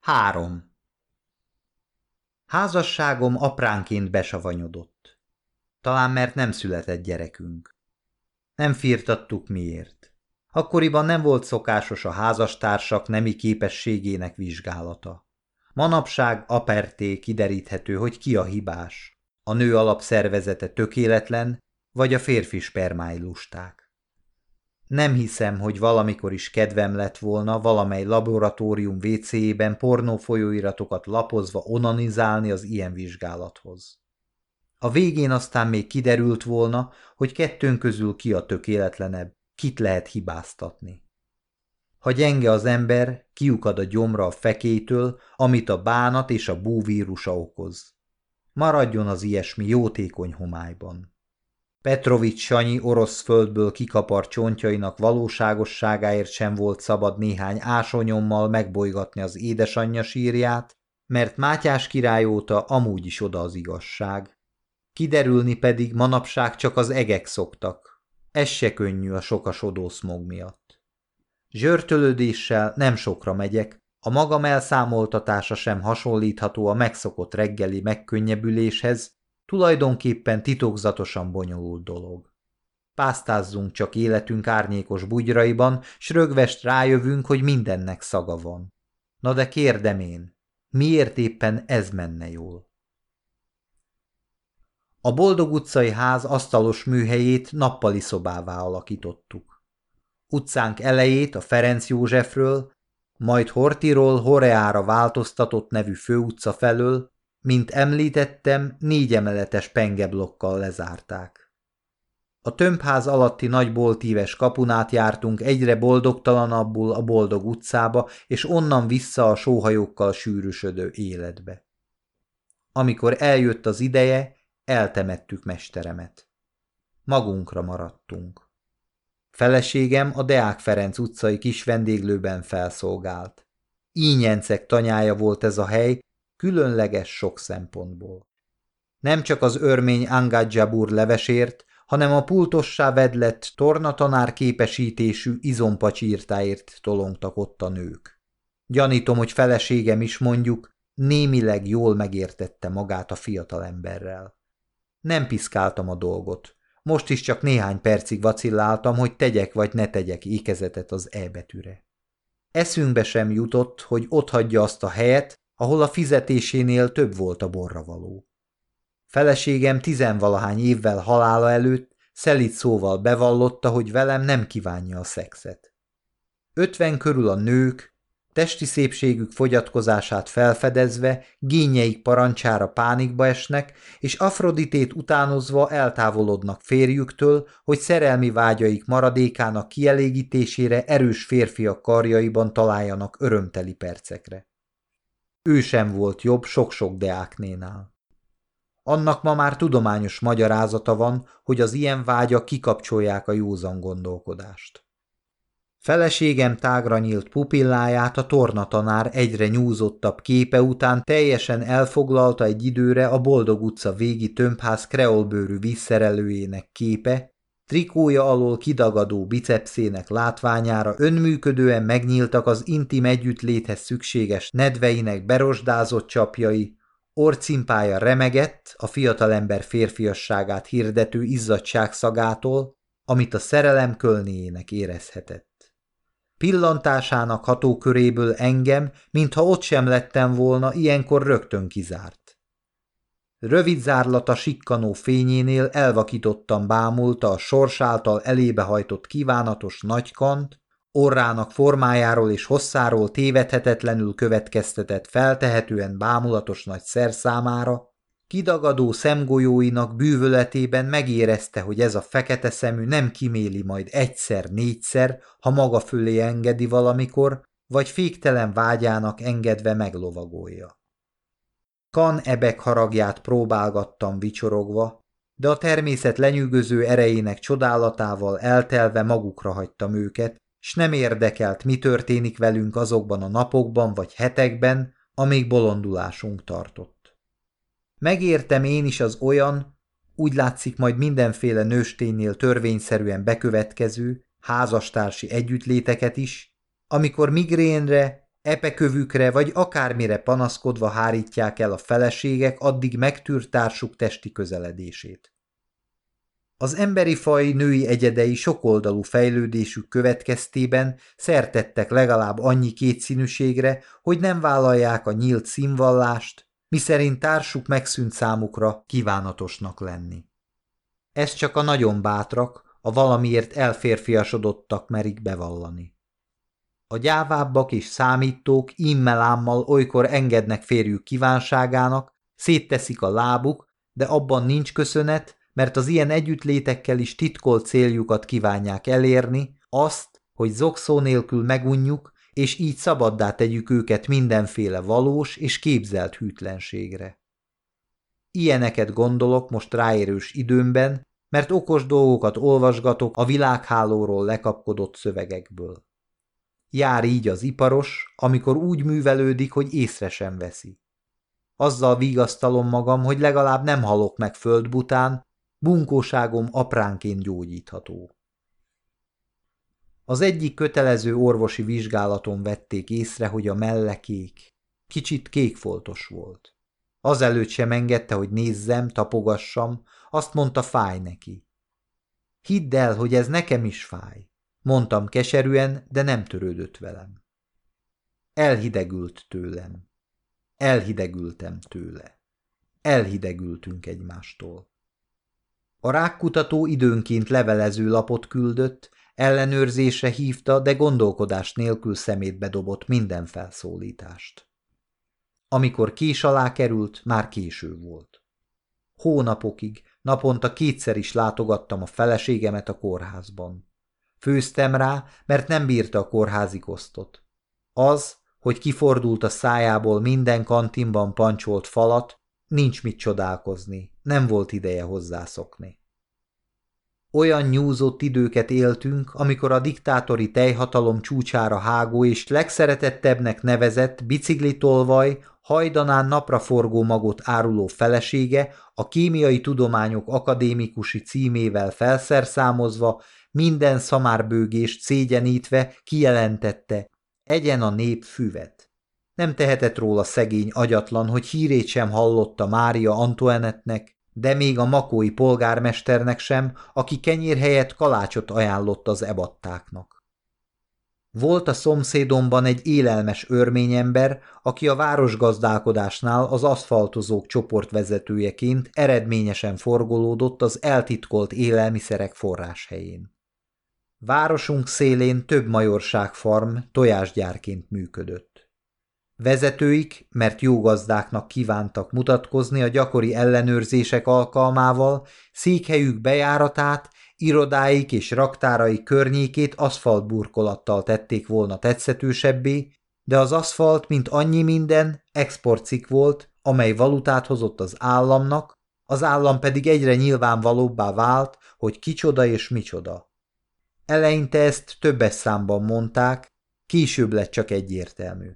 Három. Házasságom apránként besavanyodott. Talán mert nem született gyerekünk. Nem firtattuk miért. Akkoriban nem volt szokásos a házastársak nemi képességének vizsgálata. Manapság aperté kideríthető, hogy ki a hibás. A nő alapszervezete tökéletlen, vagy a férfi spermái lusták. Nem hiszem, hogy valamikor is kedvem lett volna valamely laboratórium WC-ben pornófolyóiratokat lapozva onanizálni az ilyen vizsgálathoz. A végén aztán még kiderült volna, hogy kettőnk közül ki a tökéletlenebb, kit lehet hibáztatni. Ha gyenge az ember, kiukad a gyomra a fekétől, amit a bánat és a búvírusa okoz. Maradjon az ilyesmi jótékony homályban. Petrovics Sanyi orosz földből kikapart csontjainak valóságosságáért sem volt szabad néhány ásonyommal megbolygatni az édesanyja sírját, mert Mátyás király óta amúgy is oda az igazság. Kiderülni pedig manapság csak az egek szoktak. Ez se könnyű a sokasodó szmog miatt. Zsörtölődéssel nem sokra megyek, a magam elszámoltatása sem hasonlítható a megszokott reggeli megkönnyebbüléshez, Tulajdonképpen titokzatosan bonyolult dolog. Pásztázzunk csak életünk árnyékos bugyraiban, s rögvest rájövünk, hogy mindennek szaga van. Na de kérdem én, miért éppen ez menne jól? A Boldog utcai ház asztalos műhelyét nappali szobává alakítottuk. Utcánk elejét a Ferenc Józsefről, majd Hortiról Horeára változtatott nevű főutca felől mint említettem, négy emeletes pengeblokkal lezárták. A tömbház alatti nagy boltíves kapunát jártunk egyre boldogtalanabbul a boldog utcába, és onnan vissza a sóhajókkal sűrűsödő életbe. Amikor eljött az ideje, eltemettük mesteremet. Magunkra maradtunk. Feleségem a Deák Ferenc utcai kis vendéglőben felszolgált. Ínyencek tanyája volt ez a hely, különleges sok szempontból. Nem csak az örmény Angadzsabur levesért, hanem a pultossá vedlett tornatanár képesítésű izompacsírtáért tolongtak ott a nők. Gyanítom, hogy feleségem is mondjuk némileg jól megértette magát a fiatal emberrel. Nem piszkáltam a dolgot. Most is csak néhány percig vacilláltam, hogy tegyek vagy ne tegyek ékezetet az E betűre. Eszünkbe sem jutott, hogy otthagyja azt a helyet, ahol a fizetésénél több volt a borravaló. Feleségem tizenvalahány évvel halála előtt szelít szóval bevallotta, hogy velem nem kívánja a szexet. Ötven körül a nők, testi szépségük fogyatkozását felfedezve, gényeik parancsára pánikba esnek, és Afroditét utánozva eltávolodnak férjüktől, hogy szerelmi vágyaik maradékának kielégítésére erős férfiak karjaiban találjanak örömteli percekre. Ő sem volt jobb sok-sok deáknénál. Annak ma már tudományos magyarázata van, hogy az ilyen vágyak kikapcsolják a józan gondolkodást. Feleségem tágra nyílt pupilláját a tornatanár egyre nyúzottabb képe után teljesen elfoglalta egy időre a Boldog utca végi tömbház kreolbőrű vízszerelőjének képe, Trikója alól kidagadó bicepszének látványára önműködően megnyíltak az intim együttléthez szükséges nedveinek berosdázott csapjai, orcimpája remegett a fiatalember férfiasságát hirdető izzadság szagától, amit a szerelem kölnéjének érezhetett. Pillantásának hatóköréből engem, mintha ott sem lettem volna, ilyenkor rögtön kizárt. Rövid zárlata sikkanó fényénél elvakítottan bámulta a sors által elébe hajtott kívánatos nagykant, orrának formájáról és hosszáról tévedhetetlenül következtetett feltehetően bámulatos nagy szerszámára, kidagadó szemgolyóinak bűvöletében megérezte, hogy ez a fekete szemű nem kiméli majd egyszer-négyszer, ha maga fölé engedi valamikor, vagy féktelen vágyának engedve meglovagolja. Kan ebek haragját próbálgattam vicsorogva, de a természet lenyűgöző erejének csodálatával eltelve magukra hagytam őket, s nem érdekelt, mi történik velünk azokban a napokban vagy hetekben, amíg bolondulásunk tartott. Megértem én is az olyan, úgy látszik majd mindenféle nősténynél törvényszerűen bekövetkező, házastársi együttléteket is, amikor migrénre Epekövükre vagy akármire panaszkodva hárítják el a feleségek addig megtűrt társuk testi közeledését. Az emberi faj női egyedei sokoldalú fejlődésük következtében szertettek legalább annyi kétszínűségre, hogy nem vállalják a nyílt színvallást, miszerint társuk megszűnt számukra kívánatosnak lenni. Ez csak a nagyon bátrak, a valamiért elférfiasodottak merik bevallani. A gyávábbak és számítók immelámmal olykor engednek férjük kívánságának, szétteszik a lábuk, de abban nincs köszönet, mert az ilyen együttlétekkel is titkolt céljukat kívánják elérni, azt, hogy zokszó nélkül megunjuk, és így szabaddá tegyük őket mindenféle valós és képzelt hűtlenségre. Ilyeneket gondolok most ráérős időmben, mert okos dolgokat olvasgatok a világhálóról lekapkodott szövegekből. Jár így az iparos, amikor úgy művelődik, hogy észre sem veszi. Azzal vigasztalom magam, hogy legalább nem halok meg földbután, bunkóságom apránként gyógyítható. Az egyik kötelező orvosi vizsgálaton vették észre, hogy a melle kék. Kicsit kékfoltos volt. Azelőtt sem engedte, hogy nézzem, tapogassam, azt mondta fáj neki. Hidd el, hogy ez nekem is fáj. Mondtam keserűen, de nem törődött velem. Elhidegült tőlem. Elhidegültem tőle. Elhidegültünk egymástól. A rákkutató időnként levelező lapot küldött, ellenőrzésre hívta, de gondolkodás nélkül szemétbe dobott minden felszólítást. Amikor kés alá került, már késő volt. Hónapokig, naponta kétszer is látogattam a feleségemet a kórházban. Főztem rá, mert nem bírta a kórházi kosztot. Az, hogy kifordult a szájából minden kantinban pancsolt falat, nincs mit csodálkozni, nem volt ideje hozzászokni. Olyan nyúzott időket éltünk, amikor a diktátori tejhatalom csúcsára hágó és legszeretettebbnek nevezett biciklitolvaj hajdanán napraforgó magot áruló felesége a kémiai tudományok akadémikusi címével felszerszámozva, minden szamárbőgést szégyenítve kijelentette, egyen a nép füvet. Nem tehetett róla szegény agyatlan, hogy hírét sem hallotta Mária Antoinetnek, de még a makói polgármesternek sem, aki kenyér helyett kalácsot ajánlott az ebattáknak. Volt a szomszédomban egy élelmes örményember, aki a városgazdálkodásnál az aszfaltozók csoportvezetőjeként eredményesen forgolódott az eltitkolt élelmiszerek forráshelyén. Városunk szélén több majorságfarm tojásgyárként működött. Vezetőik, mert jó gazdáknak kívántak mutatkozni a gyakori ellenőrzések alkalmával, székhelyük bejáratát irodáik és raktárai környékét aszfaltburkolattal tették volna tetszetősebbé, de az aszfalt, mint annyi minden, exportcik volt, amely valutát hozott az államnak, az állam pedig egyre nyilvánvalóbbá vált, hogy kicsoda és micsoda. Eleinte ezt többes számban mondták, később lett csak egyértelmű.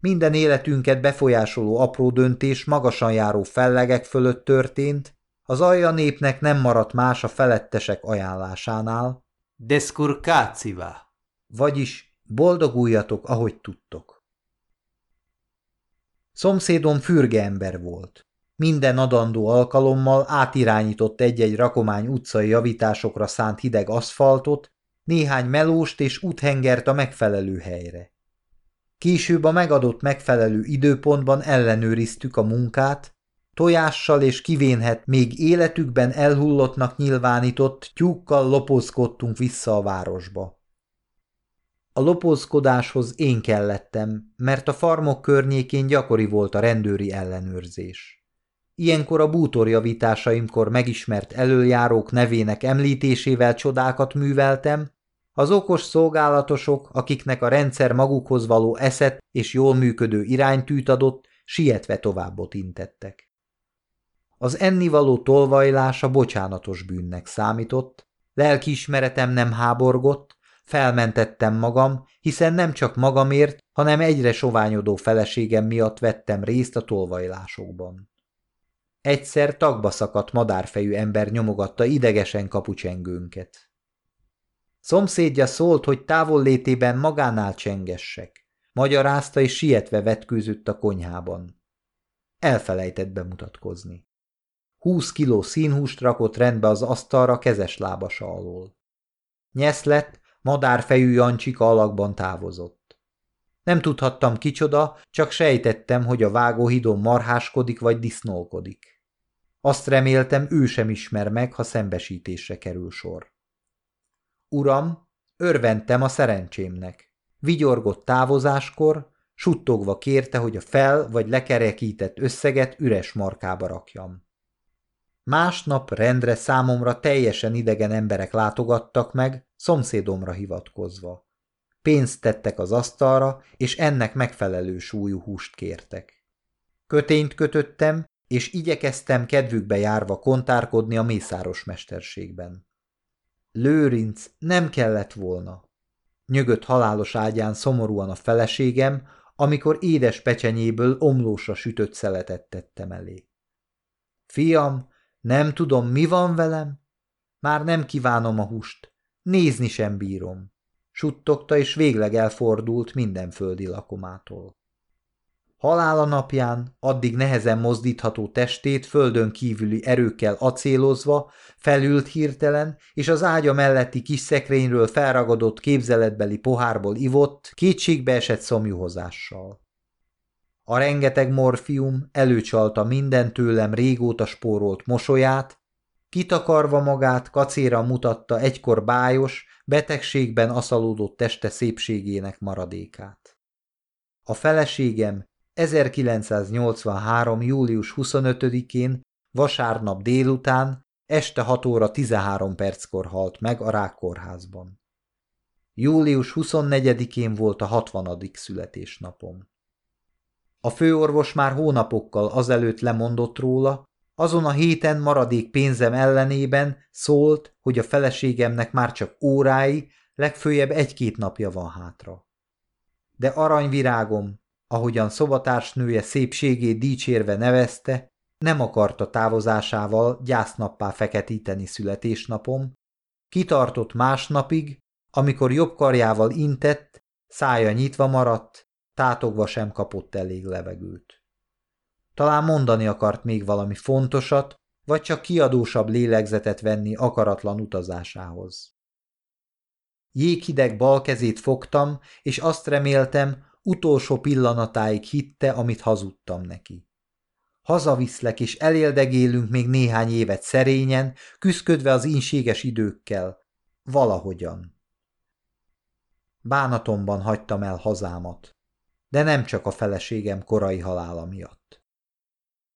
Minden életünket befolyásoló apró döntés magasan járó fellegek fölött történt, az alja népnek nem maradt más a felettesek ajánlásánál. Deskurkáciva. Vagyis boldoguljatok, ahogy tudtok. Szomszédom fürge ember volt. Minden adandó alkalommal átirányított egy-egy rakomány utcai javításokra szánt hideg aszfaltot, néhány melóst és úthengert a megfelelő helyre. Később a megadott megfelelő időpontban ellenőriztük a munkát, tojással és kivénhet még életükben elhullottnak nyilvánított tyúkkal lopózkodtunk vissza a városba. A lopózkodáshoz én kellettem, mert a farmok környékén gyakori volt a rendőri ellenőrzés. Ilyenkor a bútorjavításaimkor megismert előjárók nevének említésével csodákat műveltem, az okos szolgálatosok, akiknek a rendszer magukhoz való eszet és jól működő iránytűt adott, sietve továbbot intettek. Az ennivaló tolvajlása bocsánatos bűnnek számított, lelkiismeretem nem háborgott, felmentettem magam, hiszen nem csak magamért, hanem egyre soványodó feleségem miatt vettem részt a tolvajlásokban. Egyszer tagba szakadt madárfejű ember nyomogatta idegesen kapucsengőnket. Szomszédja szólt, hogy távol létében magánál csengessek. magyarázta és sietve vetkőzött a konyhában. Elfelejtett bemutatkozni. Húsz kiló színhúst rakott rendbe az asztalra kezes lábasa alól. Nyeszlett, madárfejű Jancsika alakban távozott. Nem tudhattam kicsoda, csak sejtettem, hogy a vágóhidon marháskodik vagy disznolkodik. Azt reméltem, ő sem ismer meg, ha szembesítésre kerül sor. Uram, örventem a szerencsémnek. Vigyorgott távozáskor, suttogva kérte, hogy a fel vagy lekerekített összeget üres markába rakjam. Másnap rendre számomra teljesen idegen emberek látogattak meg, szomszédomra hivatkozva. Pénzt tettek az asztalra, és ennek megfelelő súlyú húst kértek. Kötényt kötöttem, és igyekeztem kedvükbe járva kontárkodni a mészáros mesterségben. Lőrinc, nem kellett volna. Nyögött halálos ágyán szomorúan a feleségem, amikor édes pecsenyéből omlósra sütött szeletet tettem elé. Fiam, nem tudom, mi van velem? Már nem kívánom a húst. Nézni sem bírom. Suttogta, és végleg elfordult minden földi lakomától. Halála napján, addig nehezen mozdítható testét földön kívüli erőkkel acélozva, felült hirtelen, és az ágya melletti kis szekrényről felragadott képzeletbeli pohárból ivott, kétségbe esett szomjuhozással. A rengeteg morfium előcsalta minden tőlem régóta spórolt mosolyát, kitakarva magát kacéra mutatta egykor bájos, betegségben aszalódott teste szépségének maradékát. A feleségem 1983. július 25-én, vasárnap délután, este 6 óra 13 perckor halt meg a Rákkórházban. Július 24-én volt a 60. születésnapom. A főorvos már hónapokkal azelőtt lemondott róla, azon a héten maradék pénzem ellenében szólt, hogy a feleségemnek már csak órái, legfőjebb egy-két napja van hátra. De aranyvirágom, ahogyan szobatársnője szépségét dicsérve nevezte, nem akarta távozásával gyásznappá feketíteni születésnapom, kitartott másnapig, amikor jobb karjával intett, szája nyitva maradt, tátogva sem kapott elég levegőt. Talán mondani akart még valami fontosat, vagy csak kiadósabb lélegzetet venni akaratlan utazásához. Jéghideg bal kezét fogtam, és azt reméltem, utolsó pillanatáig hitte, amit hazudtam neki. Hazaviszlek, és eléldegélünk még néhány évet szerényen, küszködve az ínséges időkkel. Valahogyan. Bánatomban hagytam el hazámat de nem csak a feleségem korai halála miatt.